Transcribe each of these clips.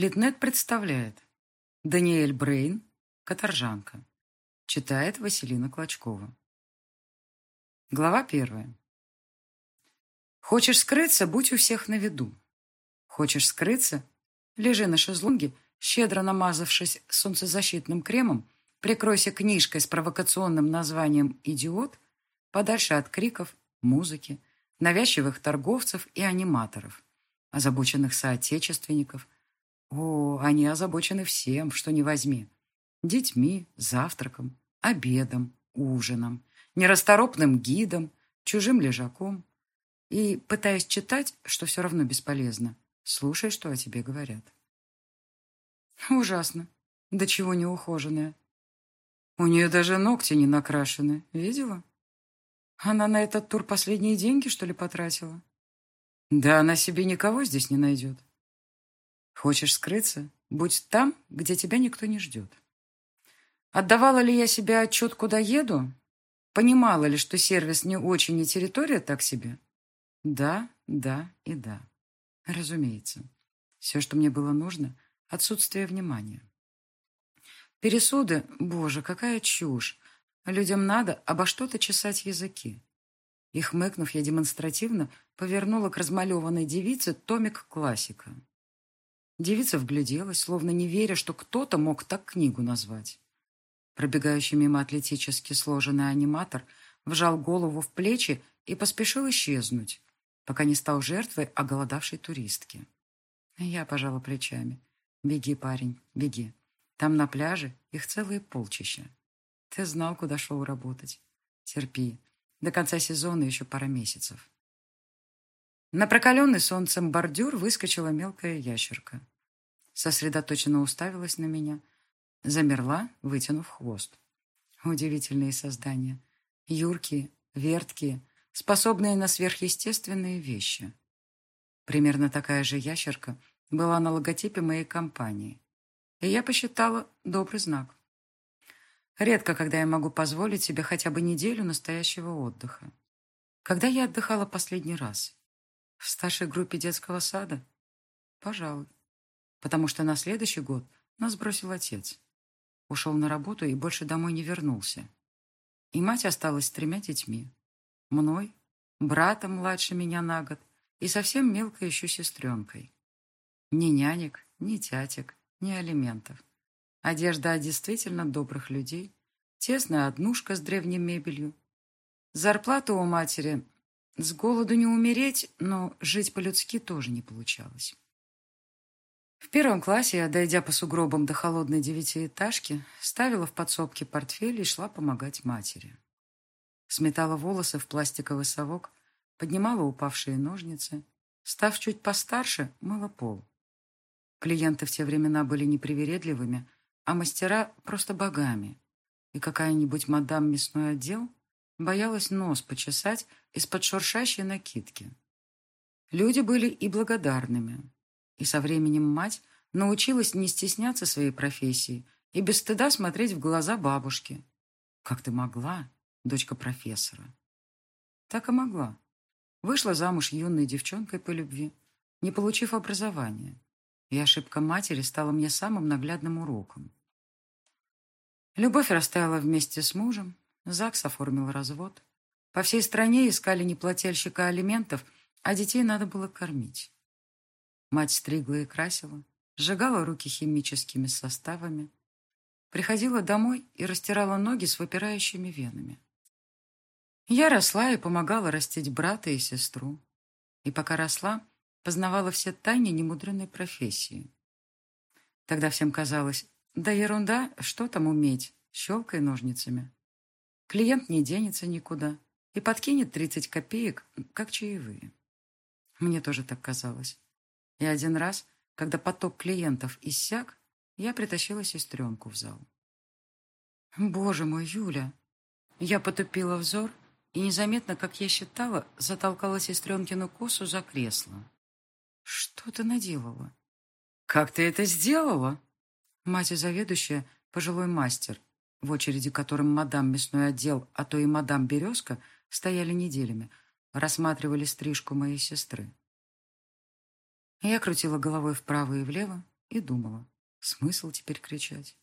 Литнет представляет Даниэль Брейн, Каторжанка. Читает Василина Клочкова. Глава первая. Хочешь скрыться, будь у всех на виду. Хочешь скрыться, лежи на шезлонге, щедро намазавшись солнцезащитным кремом, прикройся книжкой с провокационным названием «Идиот», подальше от криков, музыки, навязчивых торговцев и аниматоров, озабоченных соотечественников. О, они озабочены всем, что не возьми. Детьми, завтраком, обедом, ужином, нерасторопным гидом, чужим лежаком. И, пытаясь читать, что все равно бесполезно, слушай, что о тебе говорят. Ужасно. До чего неухоженная. У нее даже ногти не накрашены. Видела? Она на этот тур последние деньги, что ли, потратила? Да она себе никого здесь не найдет. Хочешь скрыться? Будь там, где тебя никто не ждет. Отдавала ли я себе отчет, куда еду? Понимала ли, что сервис не очень и территория так себе? Да, да и да. Разумеется. Все, что мне было нужно — отсутствие внимания. Пересуды, боже, какая чушь. Людям надо обо что-то чесать языки. И, хмыкнув, я демонстративно повернула к размалеванной девице томик классика. Девица вгляделась, словно не веря, что кто-то мог так книгу назвать. Пробегающий мимо атлетически сложенный аниматор вжал голову в плечи и поспешил исчезнуть, пока не стал жертвой оголодавшей туристки. Я пожала плечами. «Беги, парень, беги. Там на пляже их целые полчища. Ты знал, куда шел работать. Терпи. До конца сезона еще пара месяцев. На прокаленный солнцем бордюр выскочила мелкая ящерка. Сосредоточенно уставилась на меня. Замерла, вытянув хвост. Удивительные создания. Юркие, верткие, способные на сверхъестественные вещи. Примерно такая же ящерка была на логотипе моей компании. И я посчитала добрый знак. Редко, когда я могу позволить себе хотя бы неделю настоящего отдыха. Когда я отдыхала последний раз? В старшей группе детского сада? Пожалуй. Потому что на следующий год нас бросил отец. Ушел на работу и больше домой не вернулся. И мать осталась с тремя детьми. Мной, братом младше меня на год и совсем мелкой еще сестренкой. Ни нянек, ни тятек, ни алиментов. Одежда действительно добрых людей, тесная однушка с древней мебелью. Зарплата у матери с голоду не умереть, но жить по-людски тоже не получалось. В первом классе я, дойдя по сугробам до холодной девятиэтажки, ставила в подсобке портфель и шла помогать матери. Сметала волосы в пластиковый совок, поднимала упавшие ножницы. Став чуть постарше, мыла пол. Клиенты в те времена были непривередливыми, а мастера просто богами. И какая-нибудь мадам мясной отдел боялась нос почесать из-под шуршащей накидки. Люди были и благодарными. И со временем мать научилась не стесняться своей профессии и без стыда смотреть в глаза бабушки. Как ты могла, дочка профессора? Так и могла. Вышла замуж юной девчонкой по любви, не получив образования. И ошибка матери стала мне самым наглядным уроком. Любовь растаяла вместе с мужем, ЗАГС оформил развод. По всей стране искали неплательщика алиментов, а детей надо было кормить. Мать стригла и красила, сжигала руки химическими составами, приходила домой и растирала ноги с выпирающими венами. Я росла и помогала растить брата и сестру. И пока росла, познавала все тайны немудренной профессии. Тогда всем казалось, да ерунда, что там уметь, щелкай ножницами. Клиент не денется никуда и подкинет 30 копеек, как чаевые. Мне тоже так казалось. И один раз, когда поток клиентов иссяк, я притащила сестренку в зал. «Боже мой, Юля!» Я потупила взор и незаметно, как я считала, затолкала сестренкину косу за кресло. «Что ты наделала?» «Как ты это сделала?» Мать и заведующая, пожилой мастер, в очереди которым мадам мясной отдел, а то и мадам березка, стояли неделями, рассматривали стрижку моей сестры. Я крутила головой вправо и влево, и думала, смысл теперь кричать.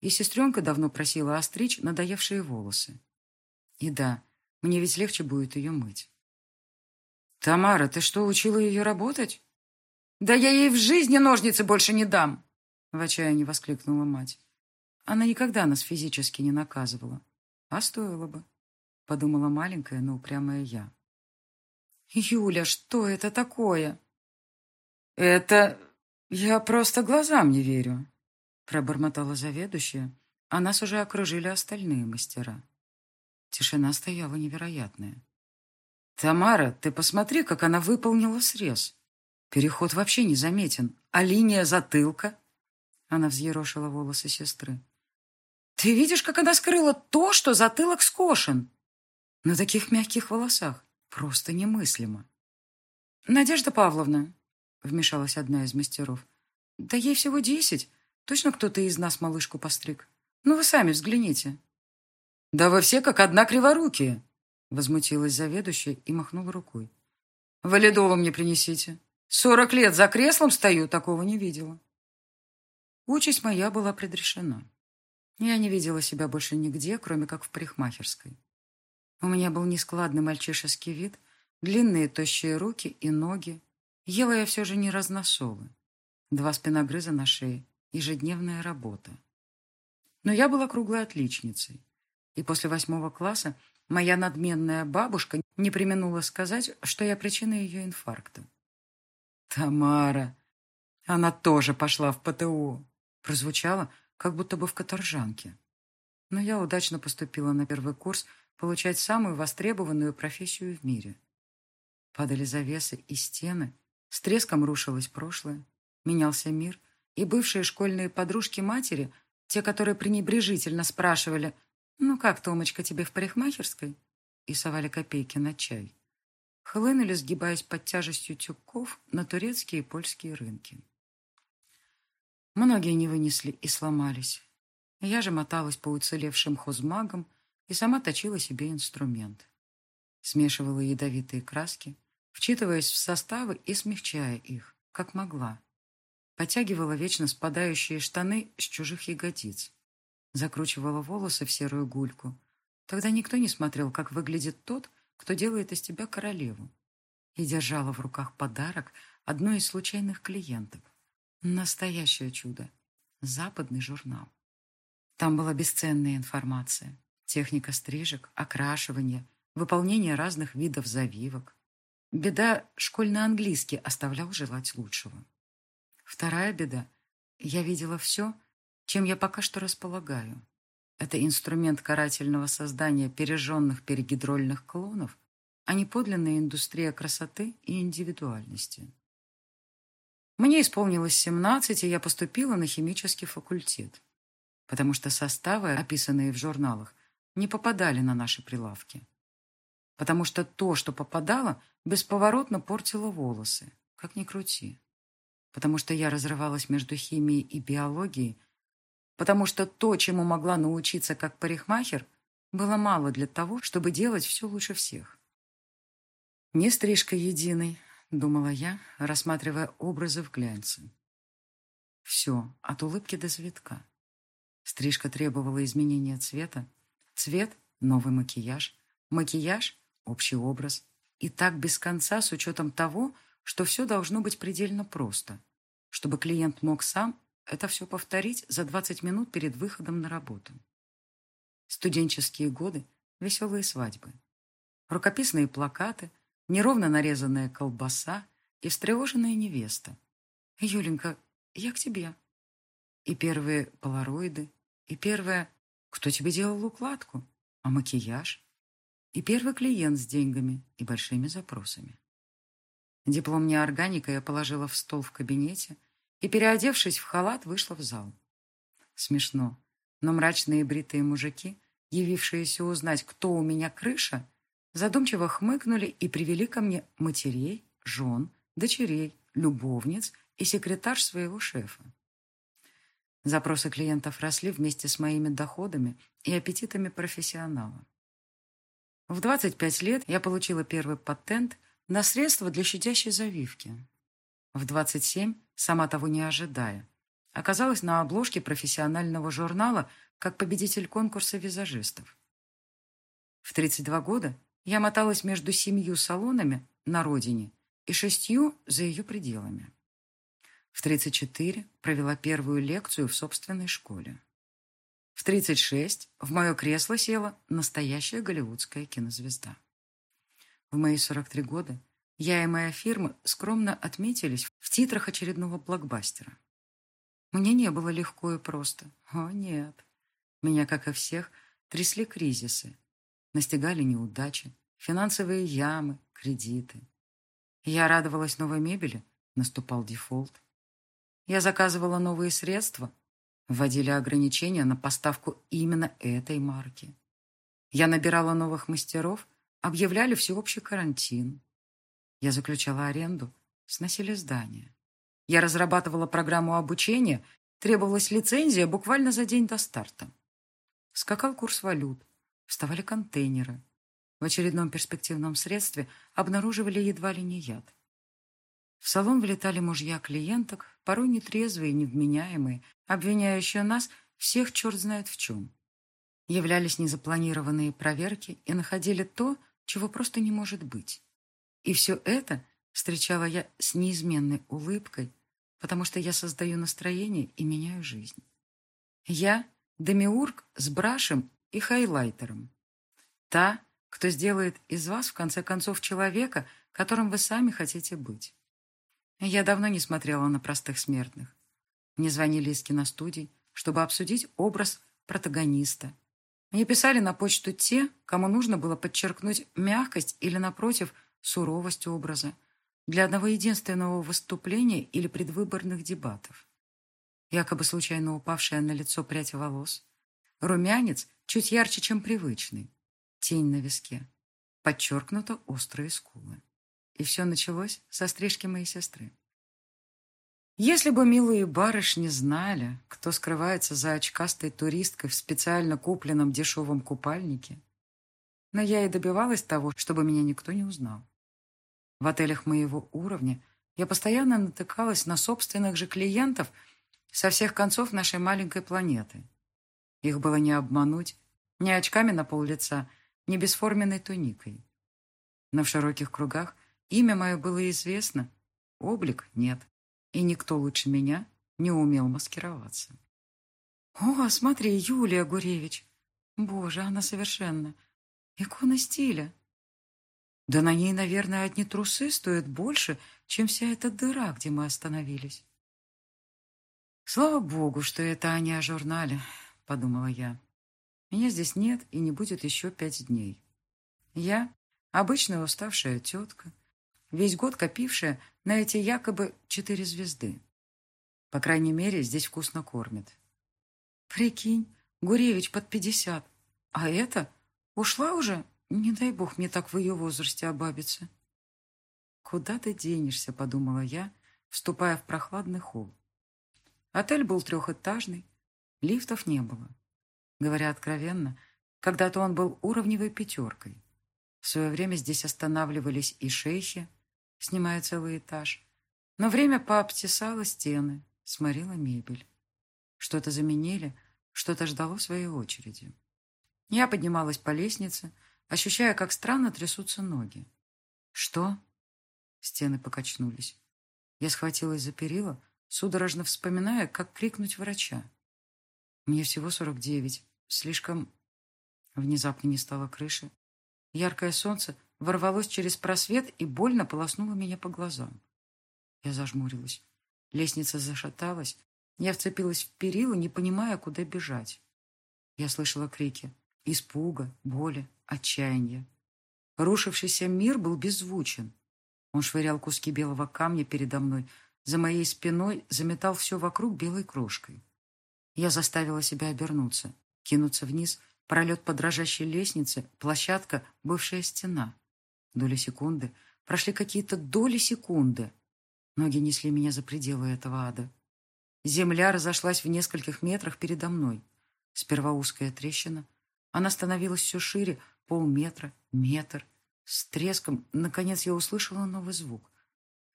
И сестренка давно просила остричь надоевшие волосы. И да, мне ведь легче будет ее мыть. «Тамара, ты что, учила ее работать?» «Да я ей в жизни ножницы больше не дам!» В отчаянии воскликнула мать. Она никогда нас физически не наказывала. А стоило бы, подумала маленькая, но упрямая я. «Юля, что это такое?» «Это... я просто глазам не верю», пробормотала заведующая, а нас уже окружили остальные мастера. Тишина стояла невероятная. «Тамара, ты посмотри, как она выполнила срез. Переход вообще не заметен, а линия затылка...» Она взъерошила волосы сестры. «Ты видишь, как она скрыла то, что затылок скошен? На таких мягких волосах просто немыслимо». «Надежда Павловна», — вмешалась одна из мастеров, «да ей всего десять. Точно кто-то из нас малышку постриг? Ну, вы сами взгляните». «Да вы все как одна криворукие», — возмутилась заведующая и махнула рукой. «Валидола мне принесите. Сорок лет за креслом стою, такого не видела». Участь моя была предрешена. Я не видела себя больше нигде, кроме как в парикмахерской. У меня был нескладный мальчишеский вид, длинные тощие руки и ноги. Ела я все же не разносолы. Два спиногрыза на шее, ежедневная работа. Но я была круглой отличницей. И после восьмого класса моя надменная бабушка не применула сказать, что я причина ее инфаркта. «Тамара! Она тоже пошла в ПТУ!» Прозвучало, как будто бы в каторжанке. Но я удачно поступила на первый курс получать самую востребованную профессию в мире. Падали завесы и стены, с треском рушилось прошлое, менялся мир, и бывшие школьные подружки матери, те, которые пренебрежительно спрашивали «Ну как, Томочка, тебе в парикмахерской?» и совали копейки на чай. Хлынули, сгибаясь под тяжестью тюков, на турецкие и польские рынки. Многие не вынесли и сломались. Я же моталась по уцелевшим хозмагам и сама точила себе инструмент. Смешивала ядовитые краски, вчитываясь в составы и смягчая их, как могла. Потягивала вечно спадающие штаны с чужих ягодиц закручивала волосы в серую гульку. Тогда никто не смотрел, как выглядит тот, кто делает из тебя королеву. И держала в руках подарок одной из случайных клиенток. Настоящее чудо. Западный журнал. Там была бесценная информация. Техника стрижек, окрашивания, выполнение разных видов завивок. Беда, школьный английский оставлял желать лучшего. Вторая беда. Я видела все, чем я пока что располагаю. Это инструмент карательного создания пережженных перегидрольных клонов, а не подлинная индустрия красоты и индивидуальности. Мне исполнилось 17, и я поступила на химический факультет, потому что составы, описанные в журналах, не попадали на наши прилавки. Потому что то, что попадало, бесповоротно портило волосы, как ни крути. Потому что я разрывалась между химией и биологией, потому что то, чему могла научиться как парикмахер, было мало для того, чтобы делать все лучше всех. «Не стрижка единой», — думала я, рассматривая образы в глянце. Все, от улыбки до завитка. Стрижка требовала изменения цвета, цвет — новый макияж, макияж — общий образ. И так без конца с учетом того, что все должно быть предельно просто, чтобы клиент мог сам это все повторить за 20 минут перед выходом на работу. Студенческие годы, веселые свадьбы. Рукописные плакаты, неровно нарезанная колбаса и встревоженная невеста. «Юленька, я к тебе». И первые полароиды, и первое «Кто тебе делал укладку?» А макияж? И первый клиент с деньгами и большими запросами. Диплом неорганика я положила в стол в кабинете, и, переодевшись в халат, вышла в зал. Смешно, но мрачные бритые мужики, явившиеся узнать, кто у меня крыша, задумчиво хмыкнули и привели ко мне матерей, жен, дочерей, любовниц и секретарь своего шефа. Запросы клиентов росли вместе с моими доходами и аппетитами профессионала. В 25 лет я получила первый патент на средства для щадящей завивки. В 27 сама того не ожидая. оказалась на обложке профессионального журнала как победитель конкурса визажистов. В 32 года я моталась между семью салонами на родине и шестью за ее пределами. В 34 провела первую лекцию в собственной школе. В 36 в мое кресло села настоящая голливудская кинозвезда. В мои 43 года я и моя фирма скромно отметились в титрах очередного блокбастера. Мне не было легко и просто. О, нет. Меня, как и всех, трясли кризисы. Настигали неудачи, финансовые ямы, кредиты. Я радовалась новой мебели, наступал дефолт. Я заказывала новые средства, вводили ограничения на поставку именно этой марки. Я набирала новых мастеров, объявляли всеобщий карантин. Я заключала аренду, сносили здания. Я разрабатывала программу обучения, требовалась лицензия буквально за день до старта. Скакал курс валют, вставали контейнеры. В очередном перспективном средстве обнаруживали едва ли не яд. В салон влетали мужья клиенток, порой нетрезвые невменяемые, обвиняющие нас всех черт знает в чем. Являлись незапланированные проверки и находили то, чего просто не может быть. И все это встречала я с неизменной улыбкой, потому что я создаю настроение и меняю жизнь. Я – демиург с брашем и хайлайтером. Та, кто сделает из вас, в конце концов, человека, которым вы сами хотите быть. Я давно не смотрела на простых смертных. Мне звонили из киностудий, чтобы обсудить образ протагониста. Мне писали на почту те, кому нужно было подчеркнуть мягкость или, напротив, суровость образа для одного единственного выступления или предвыборных дебатов. Якобы случайно упавшая на лицо прядь волос. Румянец чуть ярче, чем привычный. Тень на виске. Подчеркнуто острые скулы. И все началось со стрижки моей сестры. Если бы милые барышни знали, кто скрывается за очкастой туристкой в специально купленном дешевом купальнике, но я и добивалась того, чтобы меня никто не узнал. В отелях моего уровня я постоянно натыкалась на собственных же клиентов со всех концов нашей маленькой планеты. Их было не обмануть ни очками на пол лица, ни бесформенной туникой. Но в широких кругах имя мое было известно, облик нет и никто лучше меня не умел маскироваться. «О, смотри, Юлия Гуревич! Боже, она совершенно... Икона стиля!» «Да на ней, наверное, одни трусы стоят больше, чем вся эта дыра, где мы остановились». «Слава богу, что это они о журнале», — подумала я. «Меня здесь нет и не будет еще пять дней. Я — обычная уставшая тетка, весь год копившая на эти якобы четыре звезды. По крайней мере, здесь вкусно кормят. Прикинь, Гуревич под пятьдесят. А это? Ушла уже? Не дай бог мне так в ее возрасте обабиться. Куда ты денешься, подумала я, вступая в прохладный холл. Отель был трехэтажный, лифтов не было. Говоря откровенно, когда-то он был уровневой пятеркой. В свое время здесь останавливались и шейхи, снимая целый этаж. Но время пообтесало стены, сморило мебель. Что-то заменили, что-то ждало своей очереди. Я поднималась по лестнице, ощущая, как странно трясутся ноги. «Что?» Стены покачнулись. Я схватилась за перила, судорожно вспоминая, как крикнуть врача. Мне всего сорок девять. Слишком... Внезапно не стало крыши. Яркое солнце ворвалось через просвет и больно полоснуло меня по глазам. Я зажмурилась. Лестница зашаталась. Я вцепилась в перила, не понимая, куда бежать. Я слышала крики. Испуга, боли, отчаяния. Рушившийся мир был беззвучен. Он швырял куски белого камня передо мной. За моей спиной заметал все вокруг белой крошкой. Я заставила себя обернуться, кинуться вниз, пролет по дрожащей лестнице, площадка, бывшая стена. Доли секунды. Прошли какие-то доли секунды. Ноги несли меня за пределы этого ада. Земля разошлась в нескольких метрах передо мной. Сперва узкая трещина. Она становилась все шире, полметра, метр. С треском, наконец, я услышала новый звук.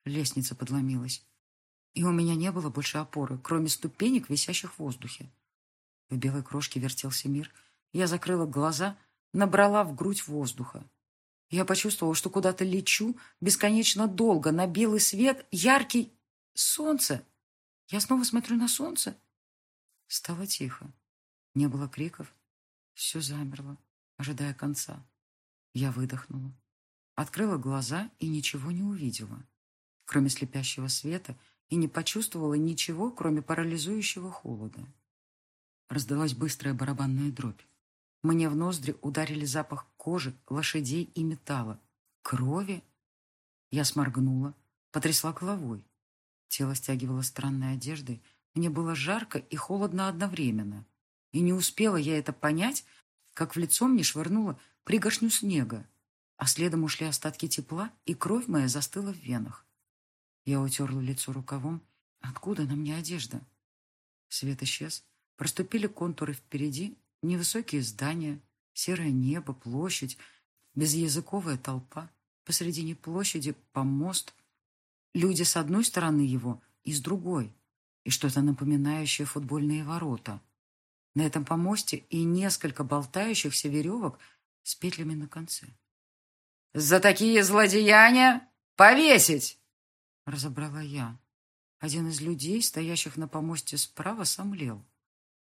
Лестница подломилась. И у меня не было больше опоры, кроме ступенек, висящих в воздухе. В белой крошке вертелся мир. Я закрыла глаза, набрала в грудь воздуха. Я почувствовала, что куда-то лечу бесконечно долго, на белый свет, яркий солнце. Я снова смотрю на солнце. Стало тихо. Не было криков. Все замерло, ожидая конца. Я выдохнула. Открыла глаза и ничего не увидела, кроме слепящего света, и не почувствовала ничего, кроме парализующего холода. Раздалась быстрая барабанная дробь. Мне в ноздри ударили запах кожи, лошадей и металла. Крови? Я сморгнула, потрясла головой. Тело стягивало странной одеждой. Мне было жарко и холодно одновременно. И не успела я это понять, как в лицо мне швырнуло пригоршню снега а следом ушли остатки тепла, и кровь моя застыла в венах. Я утерла лицо рукавом. Откуда на мне одежда? Свет исчез. Проступили контуры впереди, невысокие здания, серое небо, площадь, безязыковая толпа. Посредине площади помост. Люди с одной стороны его и с другой. И что-то напоминающее футбольные ворота. На этом помосте и несколько болтающихся веревок с петлями на конце. «За такие злодеяния повесить!» Разобрала я. Один из людей, стоящих на помосте справа, сомлел.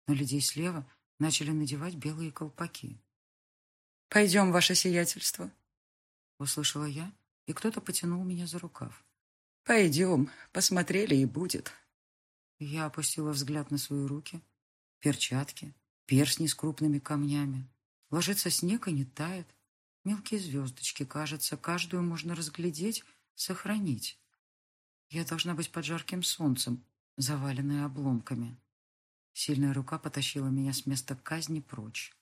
На людей слева начали надевать белые колпаки. «Пойдем, ваше сиятельство!» Услышала я, и кто-то потянул меня за рукав. «Пойдем, посмотрели и будет». Я опустила взгляд на свои руки, перчатки, перстни с крупными камнями. Ложится снег и не тает. Мелкие звездочки, кажется, каждую можно разглядеть, сохранить. Я должна быть под жарким солнцем, заваленная обломками. Сильная рука потащила меня с места казни прочь.